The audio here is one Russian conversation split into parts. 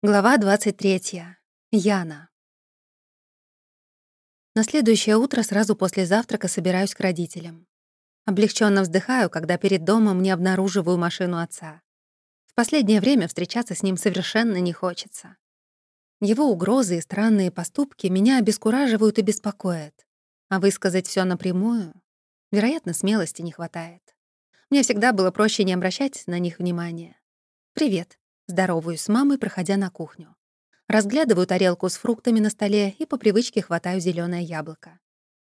Глава 23. Яна. На следующее утро сразу после завтрака собираюсь к родителям. Облегченно вздыхаю, когда перед домом не обнаруживаю машину отца. В последнее время встречаться с ним совершенно не хочется. Его угрозы и странные поступки меня обескураживают и беспокоят. А высказать все напрямую, вероятно, смелости не хватает. Мне всегда было проще не обращать на них внимания. «Привет», Здороваюсь с мамой, проходя на кухню. Разглядываю тарелку с фруктами на столе и по привычке хватаю зеленое яблоко.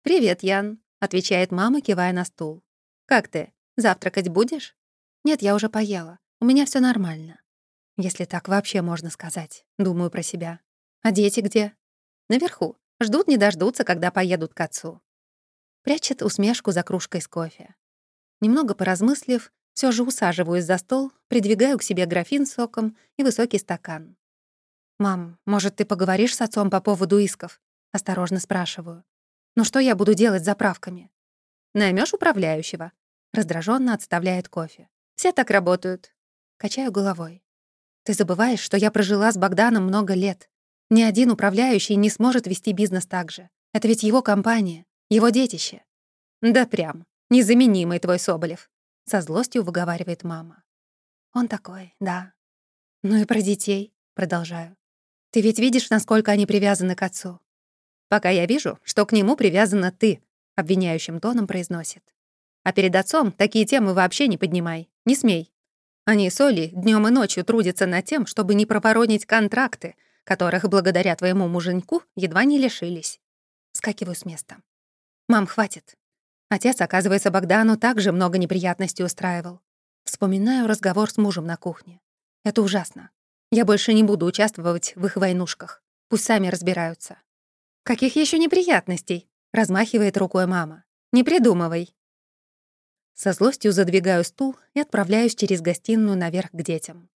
«Привет, Ян», — отвечает мама, кивая на стул. «Как ты? Завтракать будешь?» «Нет, я уже поела. У меня все нормально». Если так вообще можно сказать, думаю про себя. «А дети где?» «Наверху. Ждут не дождутся, когда поедут к отцу». Прячет усмешку за кружкой с кофе. Немного поразмыслив, все же усаживаюсь за стол, придвигаю к себе графин с соком и высокий стакан. «Мам, может, ты поговоришь с отцом по поводу исков?» Осторожно спрашиваю. «Ну что я буду делать с заправками?» Наймешь управляющего?» Раздраженно отставляет кофе. «Все так работают». Качаю головой. «Ты забываешь, что я прожила с Богданом много лет. Ни один управляющий не сможет вести бизнес так же. Это ведь его компания, его детище». «Да прям. Незаменимый твой Соболев», со злостью выговаривает мама. Он такой, да. Ну и про детей, продолжаю. Ты ведь видишь, насколько они привязаны к отцу? Пока я вижу, что к нему привязана ты, обвиняющим тоном произносит. А перед отцом такие темы вообще не поднимай, не смей. Они с Олей днём и ночью трудятся над тем, чтобы не проворонить контракты, которых благодаря твоему муженьку едва не лишились. Скакиваю с места. «Мам, хватит. Отец, оказывается, Богдану также много неприятностей устраивал. Вспоминаю разговор с мужем на кухне. Это ужасно. Я больше не буду участвовать в их войнушках. Пусть сами разбираются. «Каких еще неприятностей?» — размахивает рукой мама. «Не придумывай». Со злостью задвигаю стул и отправляюсь через гостиную наверх к детям.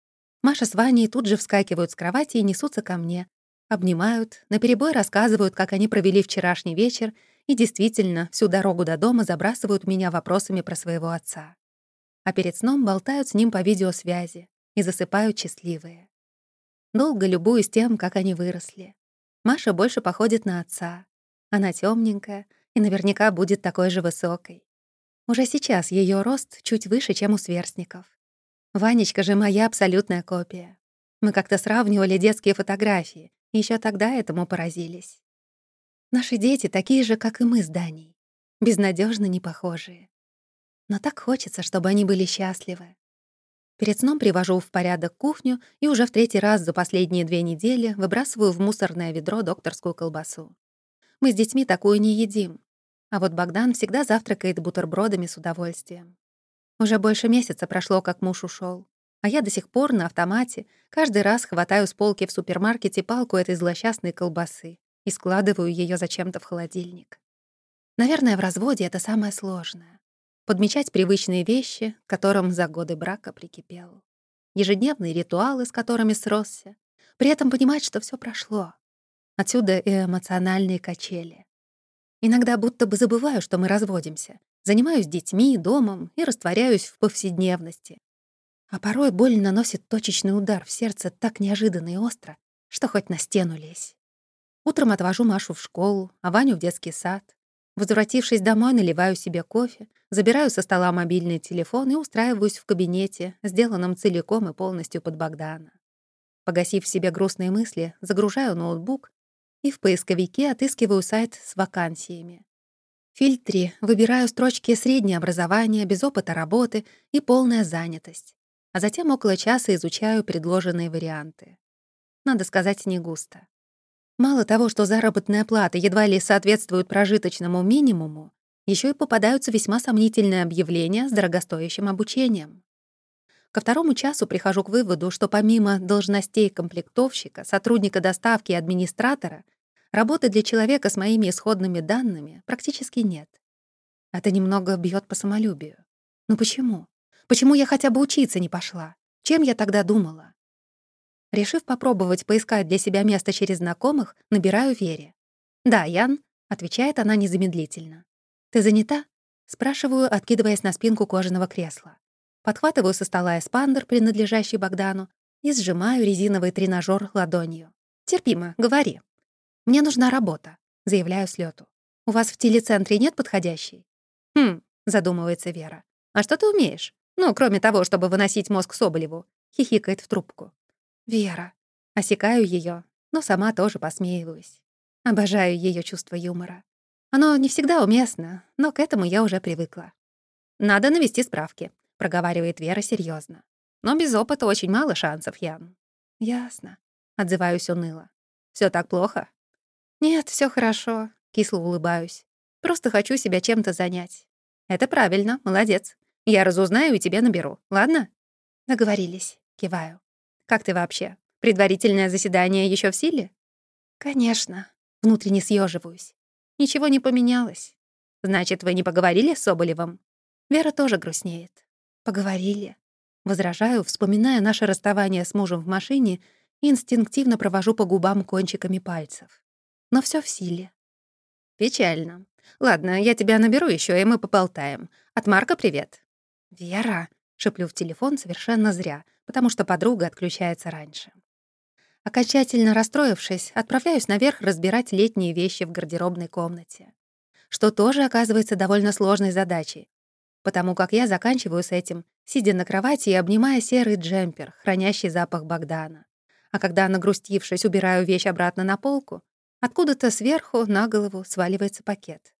Маша с Ваней тут же вскакивают с кровати и несутся ко мне. Обнимают, наперебой рассказывают, как они провели вчерашний вечер и действительно, всю дорогу до дома забрасывают меня вопросами про своего отца. А перед сном болтают с ним по видеосвязи и засыпают счастливые. Долго любуюсь тем, как они выросли. Маша больше походит на отца. Она темненькая и наверняка будет такой же высокой. Уже сейчас ее рост чуть выше, чем у сверстников. Ванечка же моя абсолютная копия. Мы как-то сравнивали детские фотографии, и ещё тогда этому поразились. Наши дети такие же, как и мы с Даней. Безнадежно не похожие. Но так хочется, чтобы они были счастливы. Перед сном привожу в порядок кухню и уже в третий раз за последние две недели выбрасываю в мусорное ведро докторскую колбасу. Мы с детьми такую не едим. А вот Богдан всегда завтракает бутербродами с удовольствием. Уже больше месяца прошло, как муж ушел, А я до сих пор на автомате каждый раз хватаю с полки в супермаркете палку этой злосчастной колбасы и складываю ее зачем-то в холодильник. Наверное, в разводе это самое сложное. Подмечать привычные вещи, к которым за годы брака прикипел. Ежедневные ритуалы, с которыми сросся. При этом понимать, что все прошло. Отсюда и эмоциональные качели. Иногда будто бы забываю, что мы разводимся. Занимаюсь детьми, домом и растворяюсь в повседневности. А порой боль наносит точечный удар в сердце так неожиданно и остро, что хоть на стену лезь. Утром отвожу Машу в школу, а Ваню в детский сад. Возвратившись домой, наливаю себе кофе, забираю со стола мобильный телефон и устраиваюсь в кабинете, сделанном целиком и полностью под Богдана. Погасив в себе грустные мысли, загружаю ноутбук и в поисковике отыскиваю сайт с вакансиями. В фильтре выбираю строчки «Среднее образование», «Без опыта работы» и «Полная занятость», а затем около часа изучаю предложенные варианты. Надо сказать, не густо. Мало того, что заработная плата едва ли соответствует прожиточному минимуму, еще и попадаются весьма сомнительные объявления с дорогостоящим обучением. Ко второму часу прихожу к выводу, что помимо должностей комплектовщика, сотрудника доставки и администратора, работы для человека с моими исходными данными практически нет. Это немного бьет по самолюбию. Но почему? Почему я хотя бы учиться не пошла? Чем я тогда думала? Решив попробовать поискать для себя место через знакомых, набираю Вере. «Да, Ян», — отвечает она незамедлительно. «Ты занята?» — спрашиваю, откидываясь на спинку кожаного кресла. Подхватываю со стола эспандер, принадлежащий Богдану, и сжимаю резиновый тренажер ладонью. «Терпимо, говори». «Мне нужна работа», — заявляю с лету. «У вас в телецентре нет подходящей?» «Хм», — задумывается Вера. «А что ты умеешь? Ну, кроме того, чтобы выносить мозг Соболеву», — хихикает в трубку. «Вера». Осекаю ее, но сама тоже посмеиваюсь. Обожаю ее чувство юмора. Оно не всегда уместно, но к этому я уже привыкла. «Надо навести справки», — проговаривает Вера серьезно. «Но без опыта очень мало шансов, Ян». «Ясно», — отзываюсь уныло. Все так плохо?» «Нет, все хорошо», — кисло улыбаюсь. «Просто хочу себя чем-то занять». «Это правильно, молодец. Я разузнаю и тебе наберу, ладно?» «Договорились», — киваю. «Как ты вообще? Предварительное заседание еще в силе?» «Конечно», — внутренне съеживаюсь. «Ничего не поменялось. Значит, вы не поговорили с Соболевым?» Вера тоже грустнеет. «Поговорили». Возражаю, вспоминая наше расставание с мужем в машине, и инстинктивно провожу по губам кончиками пальцев. Но все в силе. «Печально. Ладно, я тебя наберу еще, и мы поболтаем. От Марка привет». «Вера», — шеплю в телефон совершенно зря, потому что подруга отключается раньше. Окончательно расстроившись, отправляюсь наверх разбирать летние вещи в гардеробной комнате. Что тоже оказывается довольно сложной задачей, потому как я заканчиваю с этим, сидя на кровати и обнимая серый джемпер, хранящий запах Богдана. А когда, нагрустившись, убираю вещь обратно на полку, откуда-то сверху на голову сваливается пакет.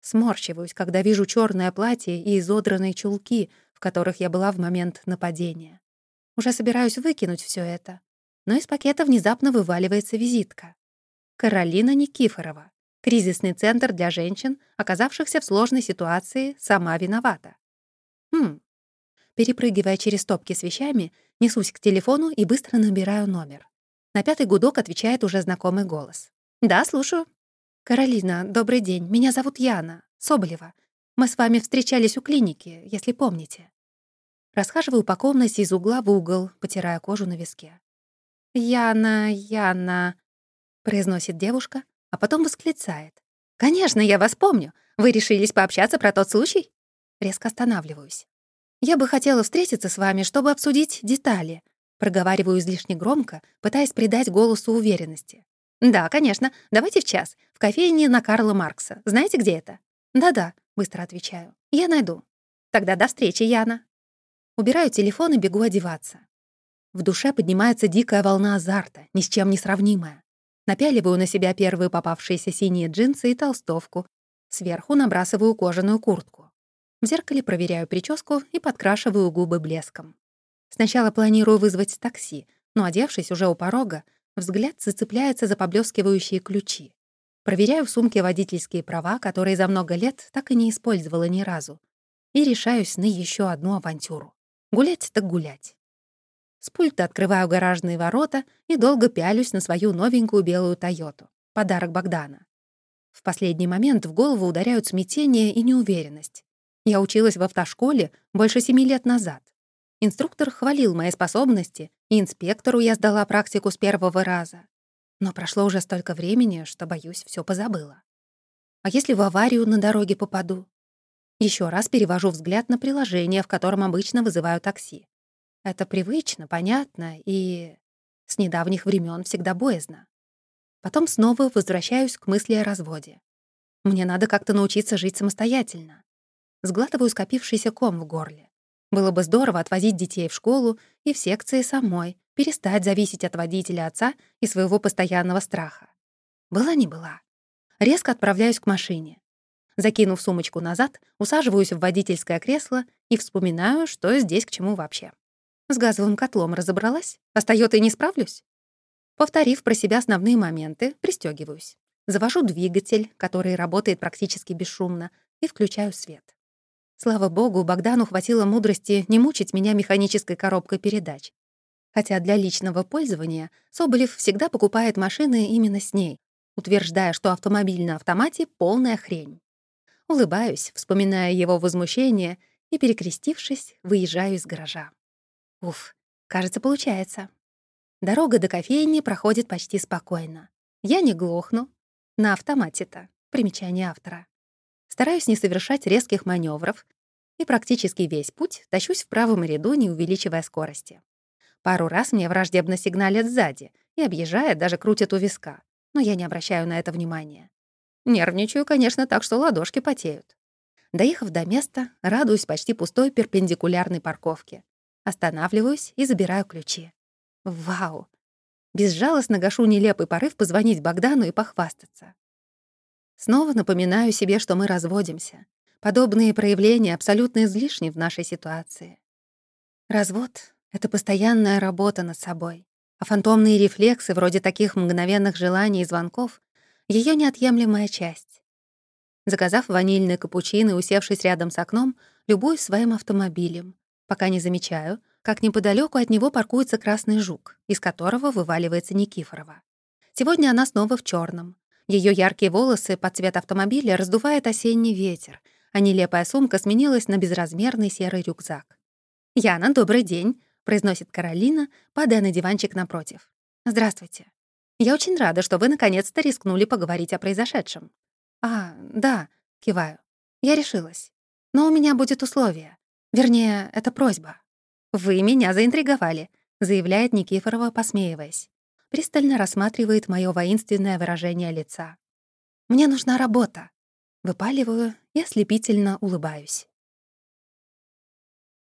Сморщиваюсь, когда вижу черное платье и изодранные чулки, в которых я была в момент нападения. Уже собираюсь выкинуть все это, но из пакета внезапно вываливается визитка. Каролина Никифорова. Кризисный центр для женщин, оказавшихся в сложной ситуации, сама виновата. Хм. Перепрыгивая через стопки с вещами, несусь к телефону и быстро набираю номер. На пятый гудок отвечает уже знакомый голос. «Да, слушаю». «Каролина, добрый день. Меня зовут Яна. Соболева. Мы с вами встречались у клиники, если помните». Расхаживаю по комнате из угла в угол, потирая кожу на виске. «Яна, Яна», — произносит девушка, а потом восклицает. «Конечно, я вас помню. Вы решились пообщаться про тот случай?» Резко останавливаюсь. «Я бы хотела встретиться с вами, чтобы обсудить детали», проговариваю излишне громко, пытаясь придать голосу уверенности. «Да, конечно. Давайте в час. В кофейне на Карла Маркса. Знаете, где это?» «Да-да», — быстро отвечаю. «Я найду». «Тогда до встречи, Яна». Убираю телефон и бегу одеваться. В душе поднимается дикая волна азарта, ни с чем не сравнимая. Напяливаю на себя первые попавшиеся синие джинсы и толстовку. Сверху набрасываю кожаную куртку. В зеркале проверяю прическу и подкрашиваю губы блеском. Сначала планирую вызвать такси, но, одевшись уже у порога, взгляд зацепляется за поблескивающие ключи. Проверяю в сумке водительские права, которые за много лет так и не использовала ни разу. И решаюсь на еще одну авантюру. Гулять так гулять. С пульта открываю гаражные ворота и долго пялюсь на свою новенькую белую «Тойоту». Подарок Богдана. В последний момент в голову ударяют смятение и неуверенность. Я училась в автошколе больше семи лет назад. Инструктор хвалил мои способности, и инспектору я сдала практику с первого раза. Но прошло уже столько времени, что, боюсь, все позабыла. А если в аварию на дороге попаду? Еще раз перевожу взгляд на приложение, в котором обычно вызываю такси. Это привычно, понятно и с недавних времен всегда боязно. Потом снова возвращаюсь к мысли о разводе. Мне надо как-то научиться жить самостоятельно. Сглатываю скопившийся ком в горле. Было бы здорово отвозить детей в школу и в секции самой, перестать зависеть от водителя отца и своего постоянного страха. Была не была. Резко отправляюсь к машине. Закинув сумочку назад, усаживаюсь в водительское кресло и вспоминаю, что здесь к чему вообще. С газовым котлом разобралась? С Тойотой не справлюсь? Повторив про себя основные моменты, пристегиваюсь. Завожу двигатель, который работает практически бесшумно, и включаю свет. Слава богу, Богдану хватило мудрости не мучить меня механической коробкой передач. Хотя для личного пользования Соболев всегда покупает машины именно с ней, утверждая, что автомобиль на автомате — полная хрень. Улыбаюсь, вспоминая его возмущение, и, перекрестившись, выезжаю из гаража. Уф, кажется, получается. Дорога до кофейни проходит почти спокойно. Я не глохну. На автомате-то. Примечание автора. Стараюсь не совершать резких маневров и практически весь путь тащусь в правом ряду, не увеличивая скорости. Пару раз мне враждебно сигналят сзади и, объезжая, даже крутят у виска, но я не обращаю на это внимания. Нервничаю, конечно, так что ладошки потеют. Доехав до места, радуюсь почти пустой перпендикулярной парковке. Останавливаюсь и забираю ключи. Вау! Безжалостно гашу нелепый порыв позвонить Богдану и похвастаться. Снова напоминаю себе, что мы разводимся. Подобные проявления абсолютно излишни в нашей ситуации. Развод — это постоянная работа над собой, а фантомные рефлексы, вроде таких мгновенных желаний и звонков, — ее неотъемлемая часть. Заказав ванильный капучино и усевшись рядом с окном, любуюсь своим автомобилем, пока не замечаю, как неподалеку от него паркуется красный жук, из которого вываливается Никифорова. Сегодня она снова в черном. Ее яркие волосы под цвет автомобиля раздувает осенний ветер, а нелепая сумка сменилась на безразмерный серый рюкзак. «Яна, добрый день», — произносит Каролина, падая на диванчик напротив. «Здравствуйте. Я очень рада, что вы наконец-то рискнули поговорить о произошедшем. «А, да», — киваю. «Я решилась. Но у меня будет условие. Вернее, это просьба». «Вы меня заинтриговали», — заявляет Никифорова, посмеиваясь. Пристально рассматривает моё воинственное выражение лица. «Мне нужна работа». Выпаливаю и ослепительно улыбаюсь.